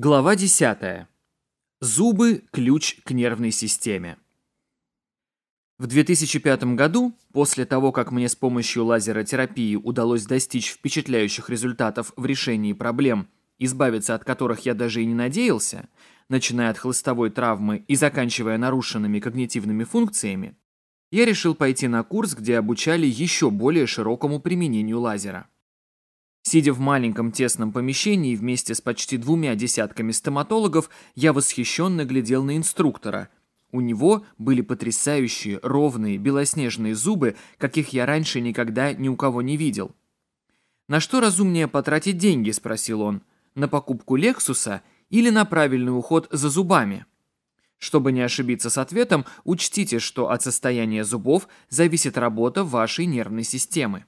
Глава 10. Зубы – ключ к нервной системе. В 2005 году, после того, как мне с помощью лазеротерапии удалось достичь впечатляющих результатов в решении проблем, избавиться от которых я даже и не надеялся, начиная от хлыстовой травмы и заканчивая нарушенными когнитивными функциями, я решил пойти на курс, где обучали еще более широкому применению лазера. Сидя в маленьком тесном помещении вместе с почти двумя десятками стоматологов, я восхищенно глядел на инструктора. У него были потрясающие, ровные, белоснежные зубы, каких я раньше никогда ни у кого не видел. «На что разумнее потратить деньги?» – спросил он. «На покупку «Лексуса» или на правильный уход за зубами?» Чтобы не ошибиться с ответом, учтите, что от состояния зубов зависит работа вашей нервной системы.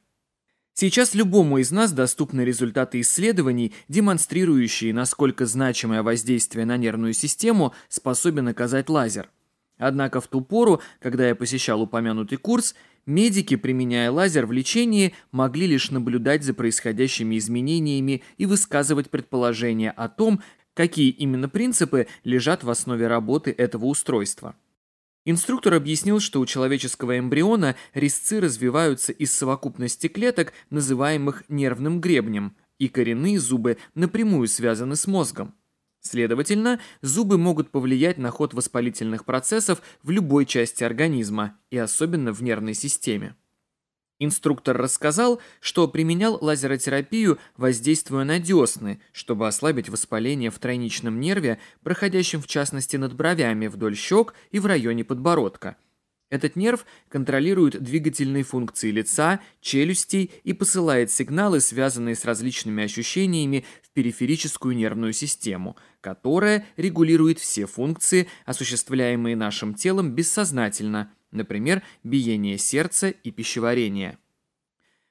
Сейчас любому из нас доступны результаты исследований, демонстрирующие, насколько значимое воздействие на нервную систему способен оказать лазер. Однако в ту пору, когда я посещал упомянутый курс, медики, применяя лазер в лечении, могли лишь наблюдать за происходящими изменениями и высказывать предположения о том, какие именно принципы лежат в основе работы этого устройства. Инструктор объяснил, что у человеческого эмбриона резцы развиваются из совокупности клеток, называемых нервным гребнем, и коренные зубы напрямую связаны с мозгом. Следовательно, зубы могут повлиять на ход воспалительных процессов в любой части организма, и особенно в нервной системе. Инструктор рассказал, что применял лазеротерапию, воздействуя на десны, чтобы ослабить воспаление в тройничном нерве, проходящем в частности над бровями, вдоль щек и в районе подбородка. Этот нерв контролирует двигательные функции лица, челюстей и посылает сигналы, связанные с различными ощущениями, в периферическую нервную систему, которая регулирует все функции, осуществляемые нашим телом бессознательно – например, биение сердца и пищеварение.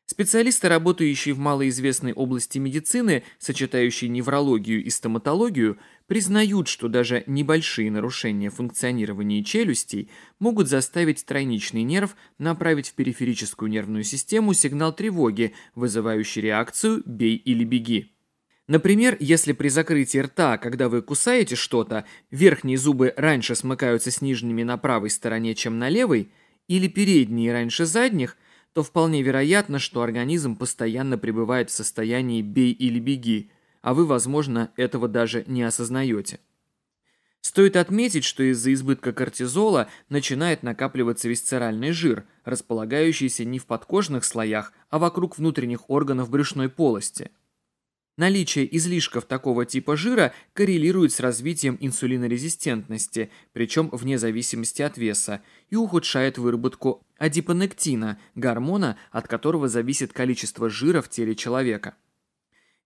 Специалисты, работающие в малоизвестной области медицины, сочетающие неврологию и стоматологию, признают, что даже небольшие нарушения функционирования челюстей могут заставить тройничный нерв направить в периферическую нервную систему сигнал тревоги, вызывающий реакцию «бей или беги». Например, если при закрытии рта, когда вы кусаете что-то, верхние зубы раньше смыкаются с нижними на правой стороне, чем на левой, или передние раньше задних, то вполне вероятно, что организм постоянно пребывает в состоянии «бей или беги», а вы, возможно, этого даже не осознаете. Стоит отметить, что из-за избытка кортизола начинает накапливаться висцеральный жир, располагающийся не в подкожных слоях, а вокруг внутренних органов брюшной полости – Наличие излишков такого типа жира коррелирует с развитием инсулинорезистентности, причем вне зависимости от веса, и ухудшает выработку адипонектина, гормона, от которого зависит количество жира в теле человека.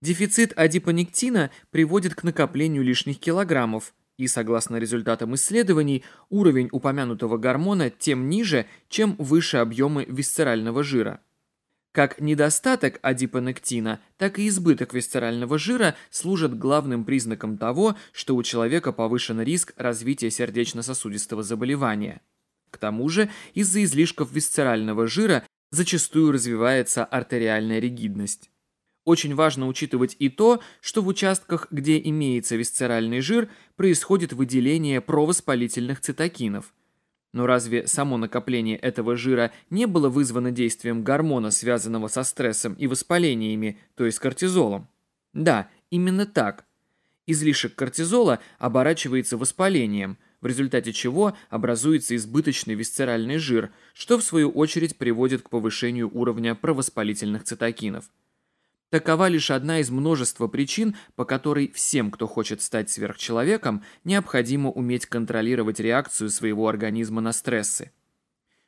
Дефицит адипонектина приводит к накоплению лишних килограммов, и, согласно результатам исследований, уровень упомянутого гормона тем ниже, чем выше объемы висцерального жира. Как недостаток адипонектина, так и избыток висцерального жира служат главным признаком того, что у человека повышен риск развития сердечно-сосудистого заболевания. К тому же, из-за излишков висцерального жира зачастую развивается артериальная ригидность. Очень важно учитывать и то, что в участках, где имеется висцеральный жир, происходит выделение провоспалительных цитокинов – но разве само накопление этого жира не было вызвано действием гормона, связанного со стрессом и воспалениями, то есть кортизолом? Да, именно так. Излишек кортизола оборачивается воспалением, в результате чего образуется избыточный висцеральный жир, что в свою очередь приводит к повышению уровня провоспалительных цитокинов. Такова лишь одна из множества причин, по которой всем, кто хочет стать сверхчеловеком, необходимо уметь контролировать реакцию своего организма на стрессы.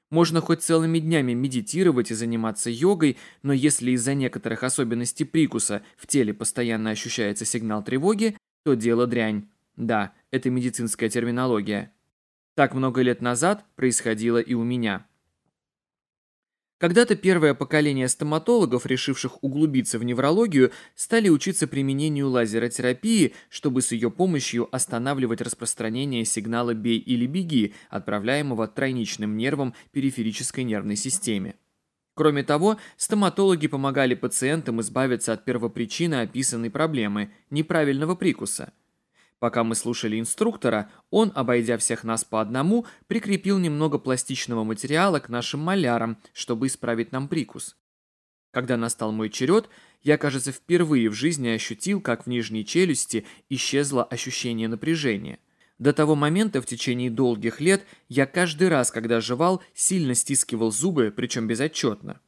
Можно хоть целыми днями медитировать и заниматься йогой, но если из-за некоторых особенностей прикуса в теле постоянно ощущается сигнал тревоги, то дело дрянь. Да, это медицинская терминология. Так много лет назад происходило и у меня. Когда-то первое поколение стоматологов, решивших углубиться в неврологию, стали учиться применению лазеротерапии, чтобы с ее помощью останавливать распространение сигнала «бей» или «беги», отправляемого тройничным нервом периферической нервной системе. Кроме того, стоматологи помогали пациентам избавиться от первопричины описанной проблемы – неправильного прикуса – Пока мы слушали инструктора, он, обойдя всех нас по одному, прикрепил немного пластичного материала к нашим малярам, чтобы исправить нам прикус. Когда настал мой черед, я, кажется, впервые в жизни ощутил, как в нижней челюсти исчезло ощущение напряжения. До того момента в течение долгих лет я каждый раз, когда жевал, сильно стискивал зубы, причем безотчетно.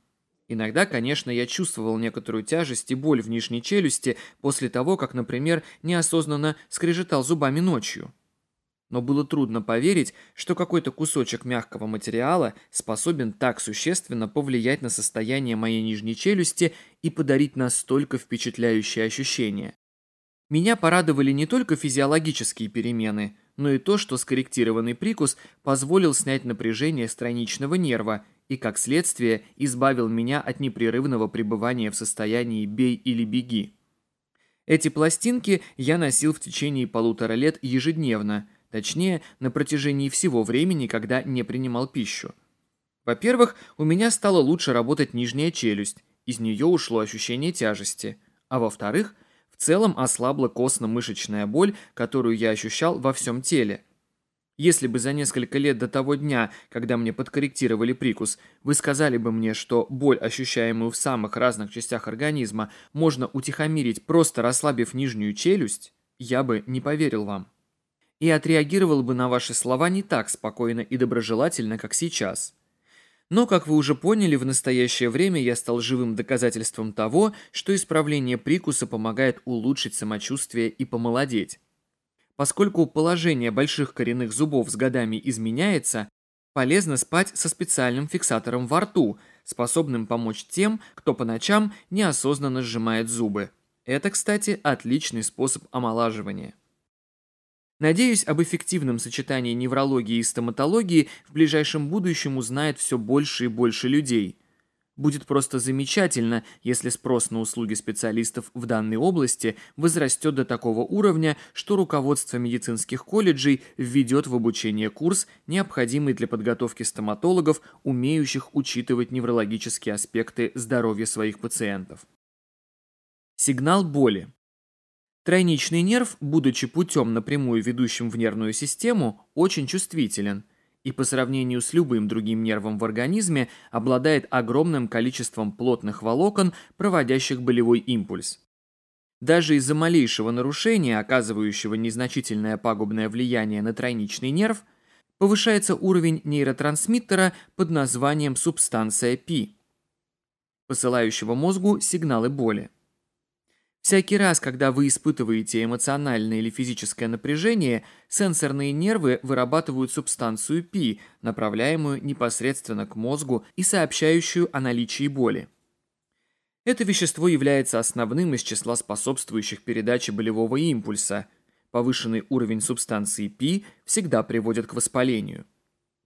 Иногда, конечно, я чувствовал некоторую тяжесть и боль в нижней челюсти после того, как, например, неосознанно скрежетал зубами ночью. Но было трудно поверить, что какой-то кусочек мягкого материала способен так существенно повлиять на состояние моей нижней челюсти и подарить настолько впечатляющие ощущения. Меня порадовали не только физиологические перемены, но и то, что скорректированный прикус позволил снять напряжение страничного нерва – и, как следствие, избавил меня от непрерывного пребывания в состоянии «бей или беги». Эти пластинки я носил в течение полутора лет ежедневно, точнее, на протяжении всего времени, когда не принимал пищу. Во-первых, у меня стало лучше работать нижняя челюсть, из нее ушло ощущение тяжести. А во-вторых, в целом ослабла костно-мышечная боль, которую я ощущал во всем теле, если бы за несколько лет до того дня, когда мне подкорректировали прикус, вы сказали бы мне, что боль, ощущаемую в самых разных частях организма, можно утихомирить, просто расслабив нижнюю челюсть, я бы не поверил вам. И отреагировал бы на ваши слова не так спокойно и доброжелательно, как сейчас. Но, как вы уже поняли, в настоящее время я стал живым доказательством того, что исправление прикуса помогает улучшить самочувствие и помолодеть. Поскольку положение больших коренных зубов с годами изменяется, полезно спать со специальным фиксатором во рту, способным помочь тем, кто по ночам неосознанно сжимает зубы. Это, кстати, отличный способ омолаживания. Надеюсь, об эффективном сочетании неврологии и стоматологии в ближайшем будущем узнает все больше и больше людей – Будет просто замечательно, если спрос на услуги специалистов в данной области возрастет до такого уровня, что руководство медицинских колледжей введет в обучение курс, необходимый для подготовки стоматологов, умеющих учитывать неврологические аспекты здоровья своих пациентов. Сигнал боли. Тройничный нерв, будучи путем напрямую ведущим в нервную систему, очень чувствителен – и по сравнению с любым другим нервом в организме обладает огромным количеством плотных волокон, проводящих болевой импульс. Даже из-за малейшего нарушения, оказывающего незначительное пагубное влияние на тройничный нерв, повышается уровень нейротрансмиттера под названием субстанция P, посылающего мозгу сигналы боли. Всякий раз, когда вы испытываете эмоциональное или физическое напряжение, сенсорные нервы вырабатывают субстанцию Пи, направляемую непосредственно к мозгу и сообщающую о наличии боли. Это вещество является основным из числа способствующих передаче болевого импульса. Повышенный уровень субстанции Пи всегда приводит к воспалению.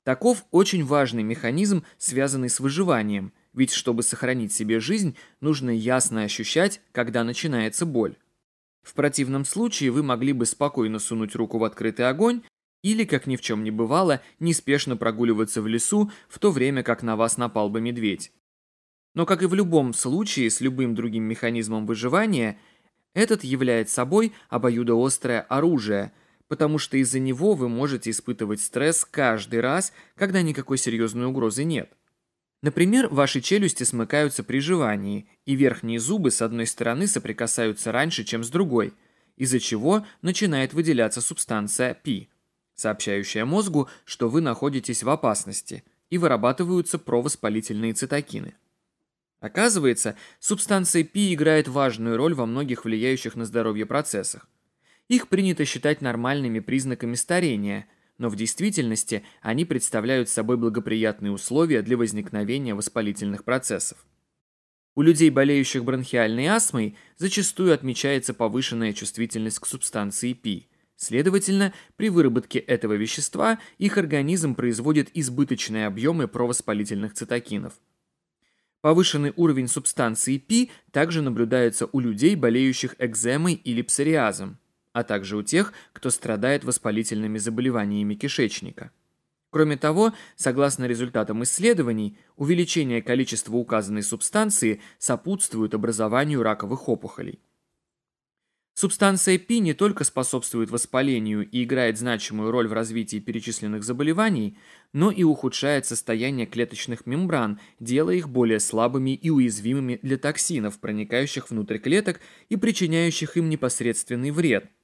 Таков очень важный механизм, связанный с выживанием – ведь чтобы сохранить себе жизнь, нужно ясно ощущать, когда начинается боль. В противном случае вы могли бы спокойно сунуть руку в открытый огонь или, как ни в чем не бывало, неспешно прогуливаться в лесу, в то время как на вас напал бы медведь. Но, как и в любом случае с любым другим механизмом выживания, этот является собой обоюдоострое оружие, потому что из-за него вы можете испытывать стресс каждый раз, когда никакой серьезной угрозы нет. Например, ваши челюсти смыкаются при жевании, и верхние зубы с одной стороны соприкасаются раньше, чем с другой, из-за чего начинает выделяться субстанция P, сообщающая мозгу, что вы находитесь в опасности, и вырабатываются провоспалительные цитокины. Оказывается, субстанция P играет важную роль во многих влияющих на здоровье процессах. Их принято считать нормальными признаками старения – но в действительности они представляют собой благоприятные условия для возникновения воспалительных процессов. У людей, болеющих бронхиальной астмой, зачастую отмечается повышенная чувствительность к субстанции пи. Следовательно, при выработке этого вещества их организм производит избыточные объемы провоспалительных цитокинов. Повышенный уровень субстанции пи также наблюдается у людей, болеющих экземой или псориазом а также у тех, кто страдает воспалительными заболеваниями кишечника. Кроме того, согласно результатам исследований, увеличение количества указанной субстанции сопутствует образованию раковых опухолей. Субстанция Пи не только способствует воспалению и играет значимую роль в развитии перечисленных заболеваний, но и ухудшает состояние клеточных мембран, делая их более слабыми и уязвимыми для токсинов, проникающих внутрь клеток и причиняющих им непосредственный вред –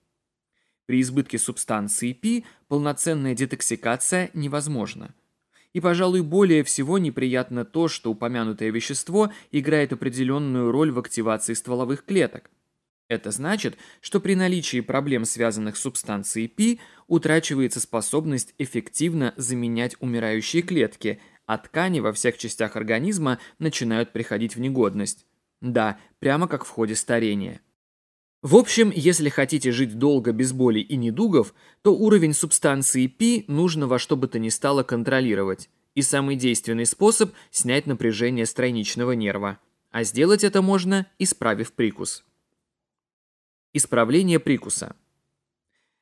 при избытке субстанции Пи полноценная детоксикация невозможна. И, пожалуй, более всего неприятно то, что упомянутое вещество играет определенную роль в активации стволовых клеток. Это значит, что при наличии проблем, связанных с субстанцией Пи, утрачивается способность эффективно заменять умирающие клетки, а ткани во всех частях организма начинают приходить в негодность. Да, прямо как в ходе старения. В общем, если хотите жить долго без боли и недугов, то уровень субстанции Пи нужно во что бы то ни стало контролировать. И самый действенный способ – снять напряжение страничного нерва. А сделать это можно, исправив прикус. Исправление прикуса.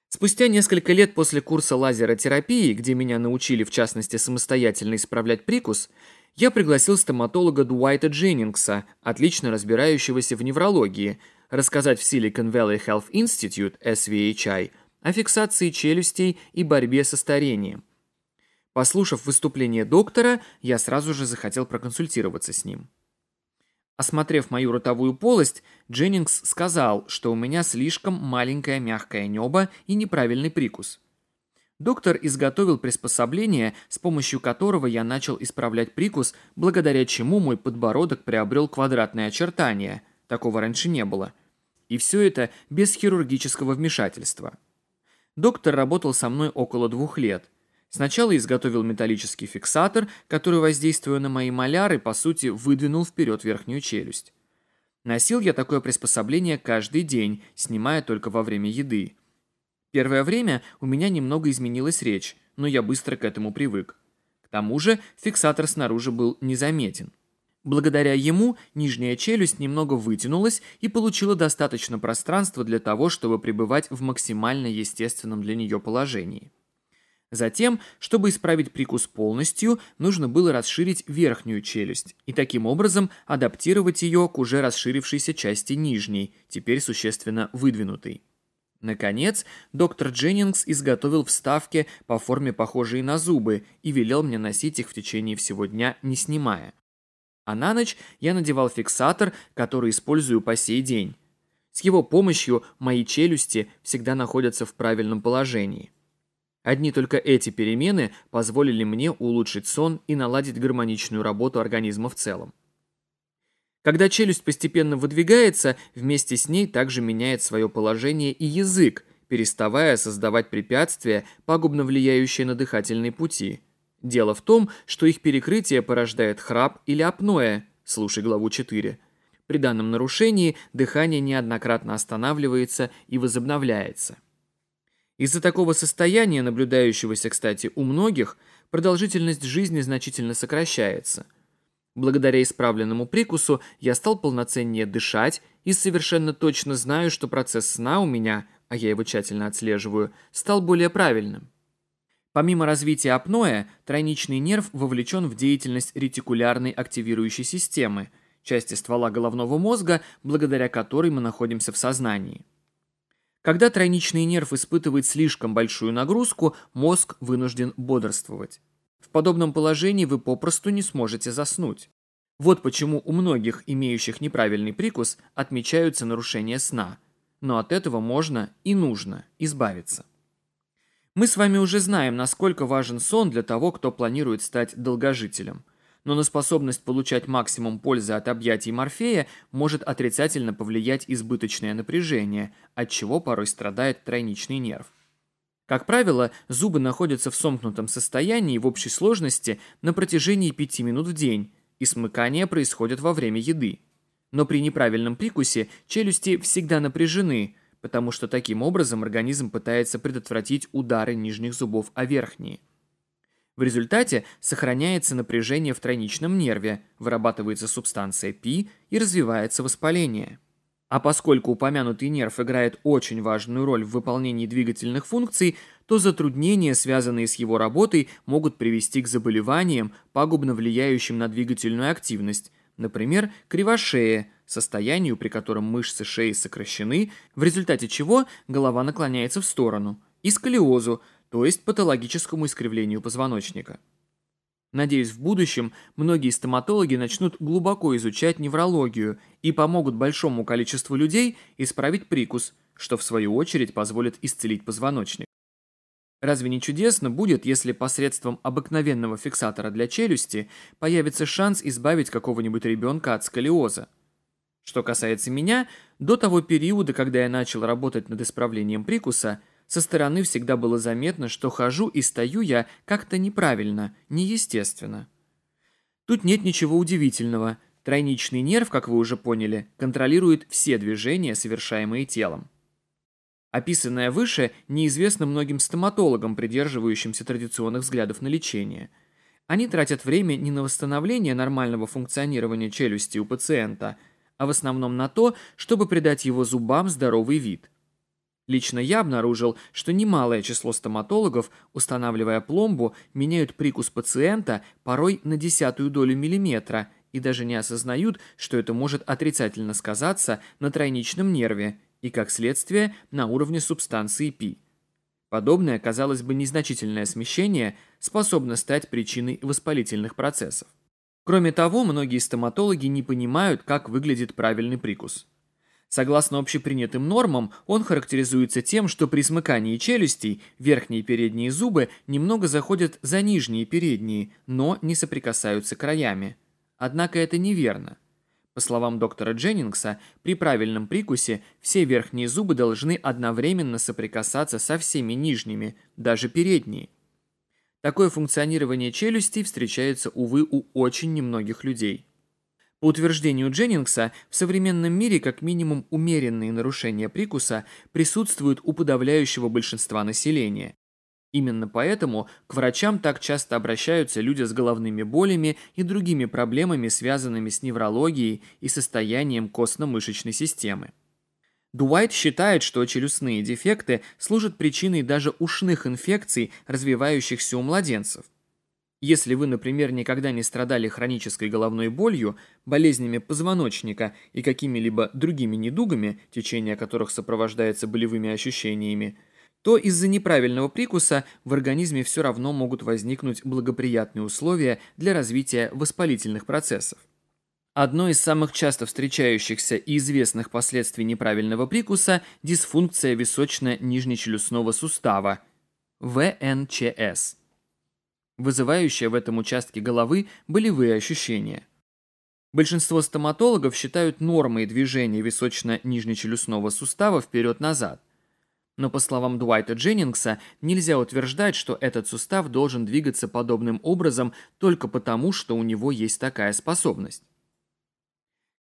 Спустя несколько лет после курса лазеротерапии, где меня научили в частности самостоятельно исправлять прикус, я пригласил стоматолога Дуайта Дженнингса, отлично разбирающегося в неврологии – рассказать в Silicon Valley Health Institute, SVHI, о фиксации челюстей и борьбе со старением. Послушав выступление доктора, я сразу же захотел проконсультироваться с ним. Осмотрев мою ротовую полость, Дженнингс сказал, что у меня слишком маленькое мягкое небо и неправильный прикус. Доктор изготовил приспособление, с помощью которого я начал исправлять прикус, благодаря чему мой подбородок приобрел квадратные очертания – Такого раньше не было. И все это без хирургического вмешательства. Доктор работал со мной около двух лет. Сначала изготовил металлический фиксатор, который, воздействуя на мои маляры, по сути, выдвинул вперед верхнюю челюсть. Носил я такое приспособление каждый день, снимая только во время еды. Первое время у меня немного изменилась речь, но я быстро к этому привык. К тому же фиксатор снаружи был незаметен. Благодаря ему нижняя челюсть немного вытянулась и получила достаточно пространства для того, чтобы пребывать в максимально естественном для нее положении. Затем, чтобы исправить прикус полностью, нужно было расширить верхнюю челюсть и таким образом адаптировать ее к уже расширившейся части нижней, теперь существенно выдвинутой. Наконец, доктор Дженнингс изготовил вставки по форме похожие на зубы и велел мне носить их в течение всего дня, не снимая. А на ночь я надевал фиксатор, который использую по сей день. С его помощью мои челюсти всегда находятся в правильном положении. Одни только эти перемены позволили мне улучшить сон и наладить гармоничную работу организма в целом. Когда челюсть постепенно выдвигается, вместе с ней также меняет свое положение и язык, переставая создавать препятствия, пагубно влияющие на дыхательные пути – Дело в том, что их перекрытие порождает храп или апноэ, слушай главу 4. При данном нарушении дыхание неоднократно останавливается и возобновляется. Из-за такого состояния, наблюдающегося, кстати, у многих, продолжительность жизни значительно сокращается. Благодаря исправленному прикусу я стал полноценнее дышать и совершенно точно знаю, что процесс сна у меня, а я его тщательно отслеживаю, стал более правильным. Помимо развития апноэ, тройничный нерв вовлечен в деятельность ретикулярной активирующей системы, части ствола головного мозга, благодаря которой мы находимся в сознании. Когда тройничный нерв испытывает слишком большую нагрузку, мозг вынужден бодрствовать. В подобном положении вы попросту не сможете заснуть. Вот почему у многих, имеющих неправильный прикус, отмечаются нарушения сна. Но от этого можно и нужно избавиться. Мы с вами уже знаем, насколько важен сон для того, кто планирует стать долгожителем. Но на способность получать максимум пользы от объятий морфея может отрицательно повлиять избыточное напряжение, от чего порой страдает тройничный нерв. Как правило, зубы находятся в сомкнутом состоянии в общей сложности на протяжении 5 минут в день, и смыкание происходит во время еды. Но при неправильном прикусе челюсти всегда напряжены – потому что таким образом организм пытается предотвратить удары нижних зубов о верхние. В результате сохраняется напряжение в тройничном нерве, вырабатывается субстанция Пи и развивается воспаление. А поскольку упомянутый нерв играет очень важную роль в выполнении двигательных функций, то затруднения, связанные с его работой, могут привести к заболеваниям, пагубно влияющим на двигательную активность, например, кривошея, состоянию, при котором мышцы шеи сокращены, в результате чего голова наклоняется в сторону, и сколиозу, то есть патологическому искривлению позвоночника. Надеюсь, в будущем многие стоматологи начнут глубоко изучать неврологию и помогут большому количеству людей исправить прикус, что в свою очередь позволит исцелить позвоночник. Разве не чудесно будет, если посредством обыкновенного фиксатора для челюсти появится шанс избавить какого-нибудь ребенка от сколиоза? Что касается меня, до того периода, когда я начал работать над исправлением прикуса, со стороны всегда было заметно, что хожу и стою я как-то неправильно, неестественно. Тут нет ничего удивительного. Тройничный нерв, как вы уже поняли, контролирует все движения, совершаемые телом. Описанное выше неизвестно многим стоматологам, придерживающимся традиционных взглядов на лечение. Они тратят время не на восстановление нормального функционирования челюсти у пациента – а в основном на то, чтобы придать его зубам здоровый вид. Лично я обнаружил, что немалое число стоматологов, устанавливая пломбу, меняют прикус пациента порой на десятую долю миллиметра и даже не осознают, что это может отрицательно сказаться на тройничном нерве и, как следствие, на уровне субстанции пи. Подобное, казалось бы, незначительное смещение способно стать причиной воспалительных процессов. Кроме того, многие стоматологи не понимают, как выглядит правильный прикус. Согласно общепринятым нормам, он характеризуется тем, что при смыкании челюстей верхние передние зубы немного заходят за нижние передние, но не соприкасаются краями. Однако это неверно. По словам доктора Дженнингса, при правильном прикусе все верхние зубы должны одновременно соприкасаться со всеми нижними, даже передние. Такое функционирование челюстей встречается, увы, у очень немногих людей. По утверждению Дженнингса, в современном мире как минимум умеренные нарушения прикуса присутствуют у подавляющего большинства населения. Именно поэтому к врачам так часто обращаются люди с головными болями и другими проблемами, связанными с неврологией и состоянием костно-мышечной системы. Дуайт считает, что челюстные дефекты служат причиной даже ушных инфекций, развивающихся у младенцев. Если вы, например, никогда не страдали хронической головной болью, болезнями позвоночника и какими-либо другими недугами, течение которых сопровождается болевыми ощущениями, то из-за неправильного прикуса в организме все равно могут возникнуть благоприятные условия для развития воспалительных процессов. Одно из самых часто встречающихся и известных последствий неправильного прикуса – дисфункция височно-нижнечелюстного сустава, ВНЧС. Вызывающие в этом участке головы болевые ощущения. Большинство стоматологов считают нормой движения височно-нижнечелюстного сустава вперед-назад. Но по словам Дуайта Дженнингса, нельзя утверждать, что этот сустав должен двигаться подобным образом только потому, что у него есть такая способность.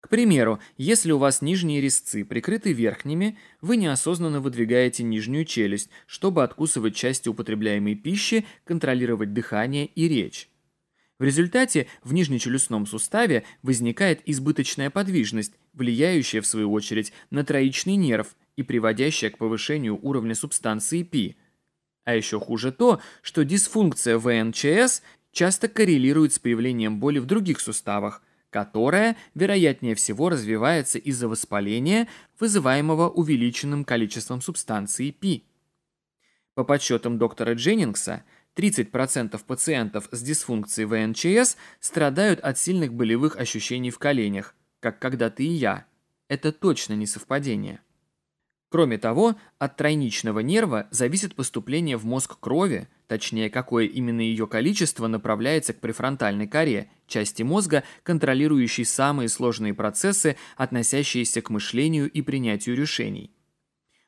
К примеру, если у вас нижние резцы прикрыты верхними, вы неосознанно выдвигаете нижнюю челюсть, чтобы откусывать части употребляемой пищи, контролировать дыхание и речь. В результате в нижнечелюстном суставе возникает избыточная подвижность, влияющая, в свою очередь, на троичный нерв и приводящая к повышению уровня субстанции пи. А еще хуже то, что дисфункция ВНЧС часто коррелирует с появлением боли в других суставах – которая, вероятнее всего, развивается из-за воспаления, вызываемого увеличенным количеством субстанции Пи. По подсчетам доктора Дженнингса, 30% пациентов с дисфункцией ВНЧС страдают от сильных болевых ощущений в коленях, как когда-то и я. Это точно не совпадение. Кроме того, от тройничного нерва зависит поступление в мозг крови, точнее, какое именно ее количество направляется к префронтальной коре, части мозга, контролирующей самые сложные процессы, относящиеся к мышлению и принятию решений.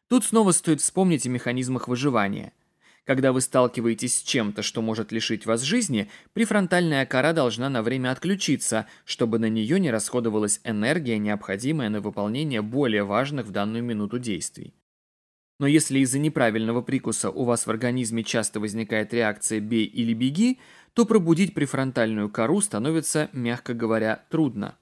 Тут снова стоит вспомнить о механизмах выживания – когда вы сталкиваетесь с чем-то, что может лишить вас жизни, префронтальная кора должна на время отключиться, чтобы на нее не расходовалась энергия, необходимая на выполнение более важных в данную минуту действий. Но если из-за неправильного прикуса у вас в организме часто возникает реакция «бей или беги», то пробудить префронтальную кору становится, мягко говоря, трудно.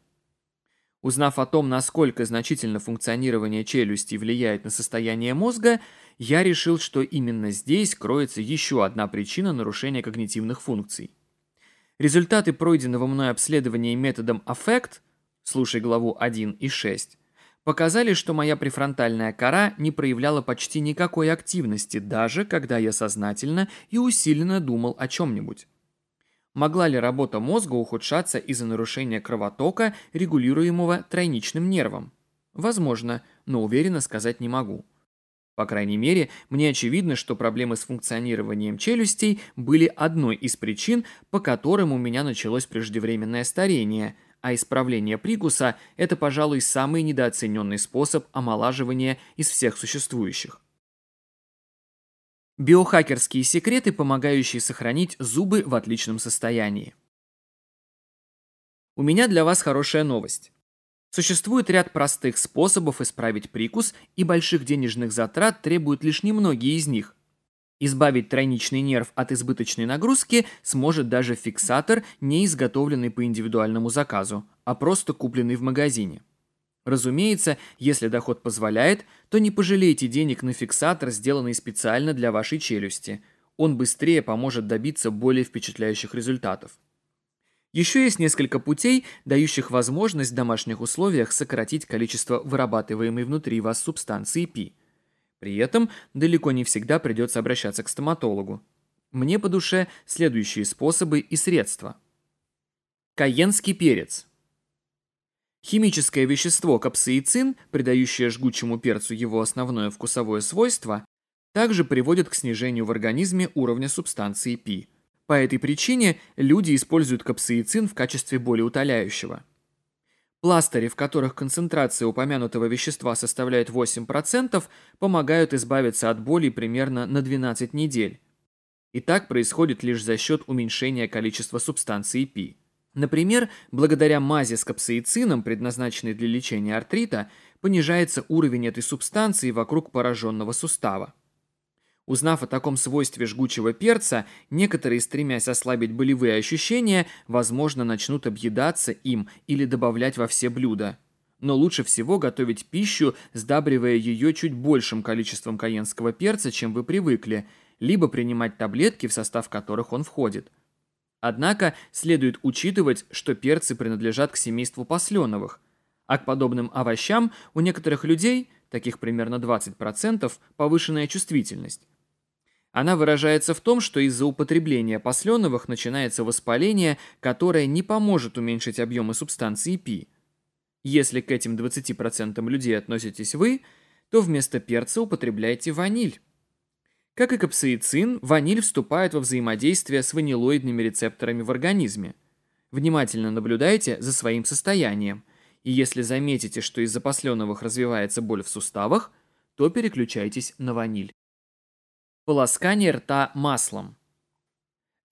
Узнав о том, насколько значительно функционирование челюсти влияет на состояние мозга, я решил, что именно здесь кроется еще одна причина нарушения когнитивных функций. Результаты пройденного мной обследования методом аффект, слушай главу 1 и 6, показали, что моя префронтальная кора не проявляла почти никакой активности, даже когда я сознательно и усиленно думал о чем-нибудь. Могла ли работа мозга ухудшаться из-за нарушения кровотока, регулируемого тройничным нервом? Возможно, но уверенно сказать не могу. По крайней мере, мне очевидно, что проблемы с функционированием челюстей были одной из причин, по которым у меня началось преждевременное старение, а исправление прикуса – это, пожалуй, самый недооцененный способ омолаживания из всех существующих. Биохакерские секреты, помогающие сохранить зубы в отличном состоянии. У меня для вас хорошая новость. Существует ряд простых способов исправить прикус, и больших денежных затрат требуют лишь немногие из них. Избавить тройничный нерв от избыточной нагрузки сможет даже фиксатор, не изготовленный по индивидуальному заказу, а просто купленный в магазине. Разумеется, если доход позволяет, то не пожалейте денег на фиксатор, сделанный специально для вашей челюсти. Он быстрее поможет добиться более впечатляющих результатов. Еще есть несколько путей, дающих возможность в домашних условиях сократить количество вырабатываемой внутри вас субстанции пи. При этом далеко не всегда придется обращаться к стоматологу. Мне по душе следующие способы и средства. Каенский перец – Химическое вещество капсаицин, придающее жгучему перцу его основное вкусовое свойство, также приводит к снижению в организме уровня субстанции пи. По этой причине люди используют капсаицин в качестве болеутоляющего. Пластыри, в которых концентрация упомянутого вещества составляет 8%, помогают избавиться от боли примерно на 12 недель. И так происходит лишь за счет уменьшения количества субстанции пи. Например, благодаря мази с капсаицином, предназначенной для лечения артрита, понижается уровень этой субстанции вокруг пораженного сустава. Узнав о таком свойстве жгучего перца, некоторые, стремясь ослабить болевые ощущения, возможно, начнут объедаться им или добавлять во все блюда. Но лучше всего готовить пищу, сдабривая ее чуть большим количеством каенского перца, чем вы привыкли, либо принимать таблетки, в состав которых он входит – Однако следует учитывать, что перцы принадлежат к семейству посленовых, а к подобным овощам у некоторых людей, таких примерно 20%, повышенная чувствительность. Она выражается в том, что из-за употребления посленовых начинается воспаление, которое не поможет уменьшить объемы субстанции пи. Если к этим 20% людей относитесь вы, то вместо перца употребляйте ваниль. Как и капсаицин, ваниль вступает во взаимодействие с ванилоидными рецепторами в организме. Внимательно наблюдайте за своим состоянием, и если заметите, что из-за посленовых развивается боль в суставах, то переключайтесь на ваниль. Полоскание рта маслом.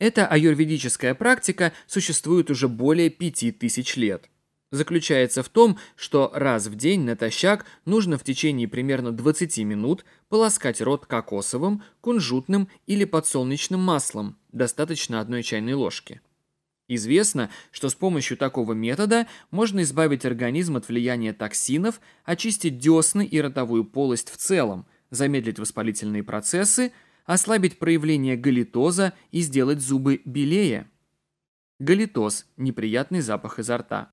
Эта аюрведическая практика существует уже более 5000 лет заключается в том, что раз в день натощак нужно в течение примерно 20 минут полоскать рот кокосовым, кунжутным или подсолнечным маслом, достаточно одной чайной ложки. Известно, что с помощью такого метода можно избавить организм от влияния токсинов, очистить десны и ротовую полость в целом, замедлить воспалительные процессы, ослабить проявление галитоза и сделать зубы белее. Галитоз – неприятный запах изо рта.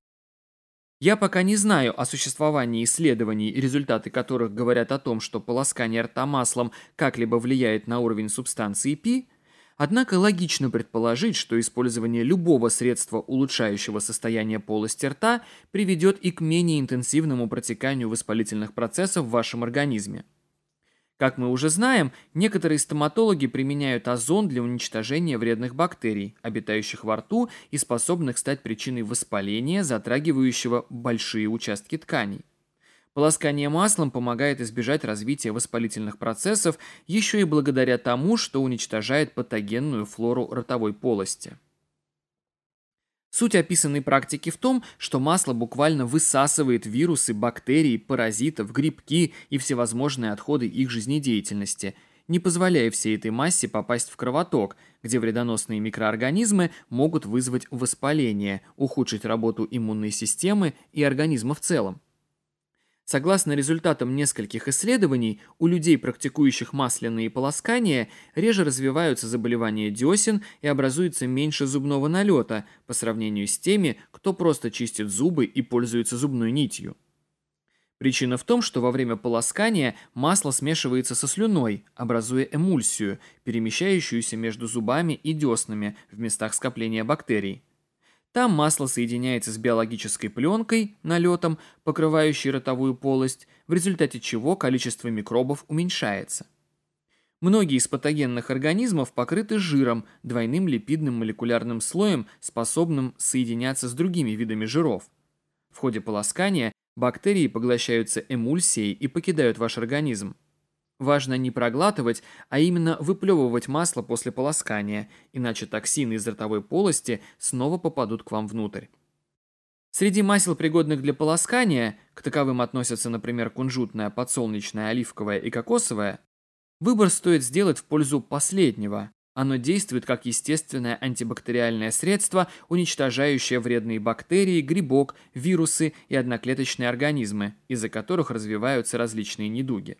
Я пока не знаю о существовании исследований, результаты которых говорят о том, что полоскание рта маслом как-либо влияет на уровень субстанции Пи, однако логично предположить, что использование любого средства, улучшающего состояние полости рта, приведет и к менее интенсивному протеканию воспалительных процессов в вашем организме. Как мы уже знаем, некоторые стоматологи применяют озон для уничтожения вредных бактерий, обитающих во рту и способных стать причиной воспаления, затрагивающего большие участки тканей. Полоскание маслом помогает избежать развития воспалительных процессов еще и благодаря тому, что уничтожает патогенную флору ротовой полости. Суть описанной практики в том, что масло буквально высасывает вирусы, бактерии, паразитов, грибки и всевозможные отходы их жизнедеятельности, не позволяя всей этой массе попасть в кровоток, где вредоносные микроорганизмы могут вызвать воспаление, ухудшить работу иммунной системы и организма в целом. Согласно результатам нескольких исследований, у людей, практикующих масляные полоскания, реже развиваются заболевания десен и образуется меньше зубного налета по сравнению с теми, кто просто чистит зубы и пользуется зубной нитью. Причина в том, что во время полоскания масло смешивается со слюной, образуя эмульсию, перемещающуюся между зубами и деснами в местах скопления бактерий. Там масло соединяется с биологической пленкой, налетом, покрывающей ротовую полость, в результате чего количество микробов уменьшается. Многие из патогенных организмов покрыты жиром, двойным липидным молекулярным слоем, способным соединяться с другими видами жиров. В ходе полоскания бактерии поглощаются эмульсией и покидают ваш организм. Важно не проглатывать, а именно выплевывать масло после полоскания, иначе токсины из ротовой полости снова попадут к вам внутрь. Среди масел, пригодных для полоскания, к таковым относятся, например, кунжутное, подсолнечное, оливковое и кокосовое, выбор стоит сделать в пользу последнего. Оно действует как естественное антибактериальное средство, уничтожающее вредные бактерии, грибок, вирусы и одноклеточные организмы, из-за которых развиваются различные недуги.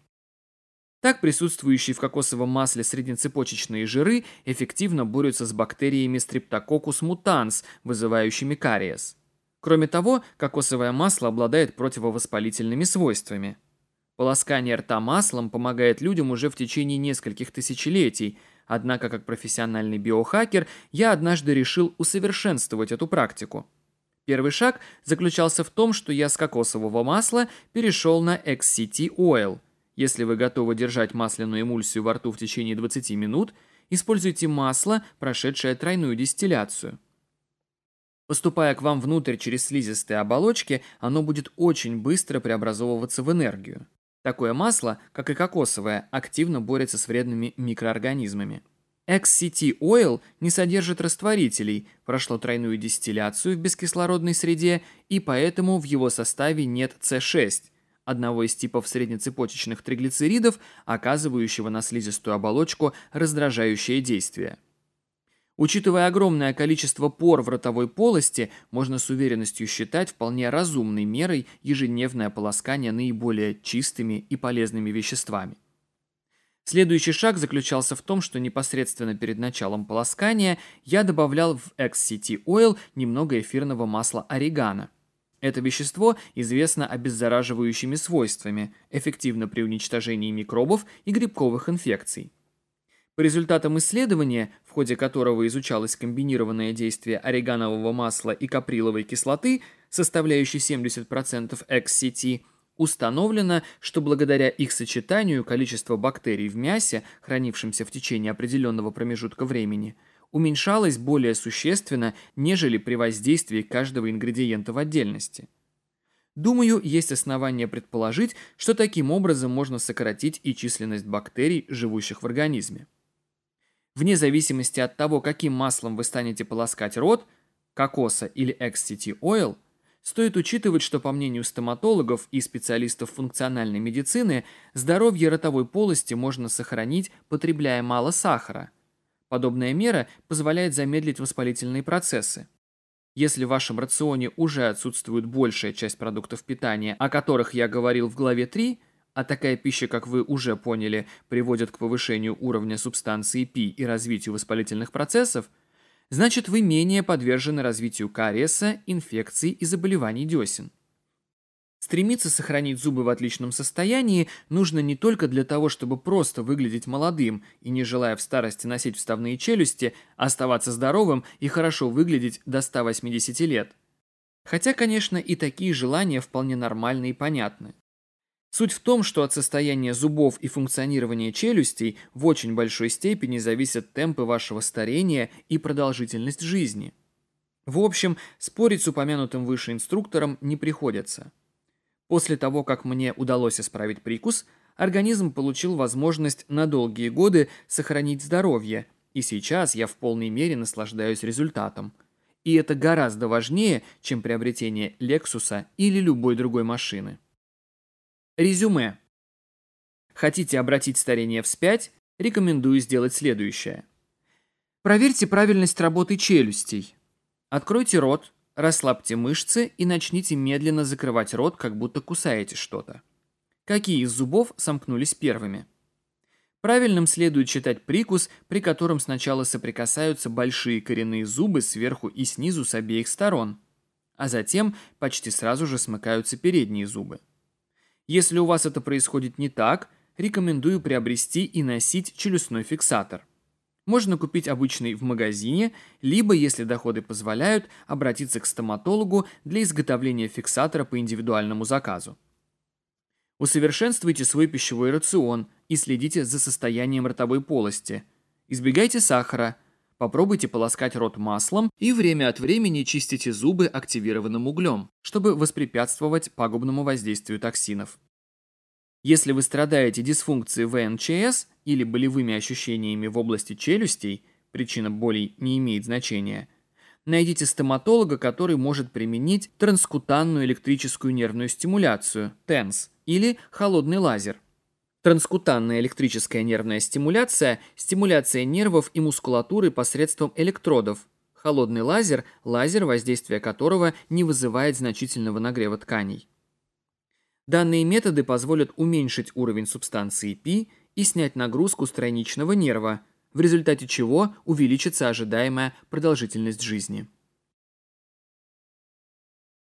Так присутствующие в кокосовом масле среднецепочечные жиры эффективно борются с бактериями Streptococcus mutans, вызывающими кариес. Кроме того, кокосовое масло обладает противовоспалительными свойствами. Полоскание рта маслом помогает людям уже в течение нескольких тысячелетий, однако как профессиональный биохакер я однажды решил усовершенствовать эту практику. Первый шаг заключался в том, что я с кокосового масла перешел на XCT Oil – если вы готовы держать масляную эмульсию во рту в течение 20 минут, используйте масло, прошедшее тройную дистилляцию. Поступая к вам внутрь через слизистые оболочки, оно будет очень быстро преобразовываться в энергию. Такое масло, как и кокосовое, активно борется с вредными микроорганизмами. XCT Oil не содержит растворителей, прошло тройную дистилляцию в бескислородной среде, и поэтому в его составе нет C6 одного из типов среднецепочечных триглицеридов, оказывающего на слизистую оболочку раздражающее действие. Учитывая огромное количество пор в ротовой полости, можно с уверенностью считать вполне разумной мерой ежедневное полоскание наиболее чистыми и полезными веществами. Следующий шаг заключался в том, что непосредственно перед началом полоскания я добавлял в XCT Oil немного эфирного масла орегано – это вещество известно обеззараживающими свойствами, эффективно при уничтожении микробов и грибковых инфекций. По результатам исследования, в ходе которого изучалось комбинированное действие ореганового масла и каприловой кислоты, составляющей 70% XCT, установлено, что благодаря их сочетанию количество бактерий в мясе, хранившемся в течение определенного промежутка времени – уменьшалось более существенно, нежели при воздействии каждого ингредиента в отдельности. Думаю, есть основания предположить, что таким образом можно сократить и численность бактерий, живущих в организме. Вне зависимости от того, каким маслом вы станете полоскать рот, кокоса или XCT Oil, стоит учитывать, что по мнению стоматологов и специалистов функциональной медицины, здоровье ротовой полости можно сохранить, потребляя мало сахара – Подобная мера позволяет замедлить воспалительные процессы. Если в вашем рационе уже отсутствует большая часть продуктов питания, о которых я говорил в главе 3, а такая пища, как вы уже поняли, приводит к повышению уровня субстанции Пи и развитию воспалительных процессов, значит вы менее подвержены развитию кариеса, инфекций и заболеваний десен. Стремиться сохранить зубы в отличном состоянии нужно не только для того, чтобы просто выглядеть молодым и, не желая в старости носить вставные челюсти, оставаться здоровым и хорошо выглядеть до 180 лет. Хотя, конечно, и такие желания вполне нормальны и понятны. Суть в том, что от состояния зубов и функционирования челюстей в очень большой степени зависят темпы вашего старения и продолжительность жизни. В общем, спорить с упомянутым выше инструктором не приходится. После того, как мне удалось исправить прикус, организм получил возможность на долгие годы сохранить здоровье, и сейчас я в полной мере наслаждаюсь результатом. И это гораздо важнее, чем приобретение Лексуса или любой другой машины. Резюме. Хотите обратить старение вспять? Рекомендую сделать следующее. Проверьте правильность работы челюстей. Откройте рот, Расслабьте мышцы и начните медленно закрывать рот, как будто кусаете что-то. Какие из зубов сомкнулись первыми? Правильным следует считать прикус, при котором сначала соприкасаются большие коренные зубы сверху и снизу с обеих сторон, а затем почти сразу же смыкаются передние зубы. Если у вас это происходит не так, рекомендую приобрести и носить челюстной фиксатор можно купить обычный в магазине, либо, если доходы позволяют, обратиться к стоматологу для изготовления фиксатора по индивидуальному заказу. Усовершенствуйте свой пищевой рацион и следите за состоянием ротовой полости. Избегайте сахара. Попробуйте полоскать рот маслом и время от времени чистите зубы активированным углем, чтобы воспрепятствовать пагубному воздействию токсинов. Если вы страдаете дисфункцией ВНЧС или болевыми ощущениями в области челюстей, причина болей не имеет значения, найдите стоматолога, который может применить транскутанную электрическую нервную стимуляцию, ТЭНС, или холодный лазер. Транскутанная электрическая нервная стимуляция – стимуляция нервов и мускулатуры посредством электродов. Холодный лазер – лазер, воздействие которого не вызывает значительного нагрева тканей. Данные методы позволят уменьшить уровень субстанции Пи и снять нагрузку с тройничного нерва, в результате чего увеличится ожидаемая продолжительность жизни.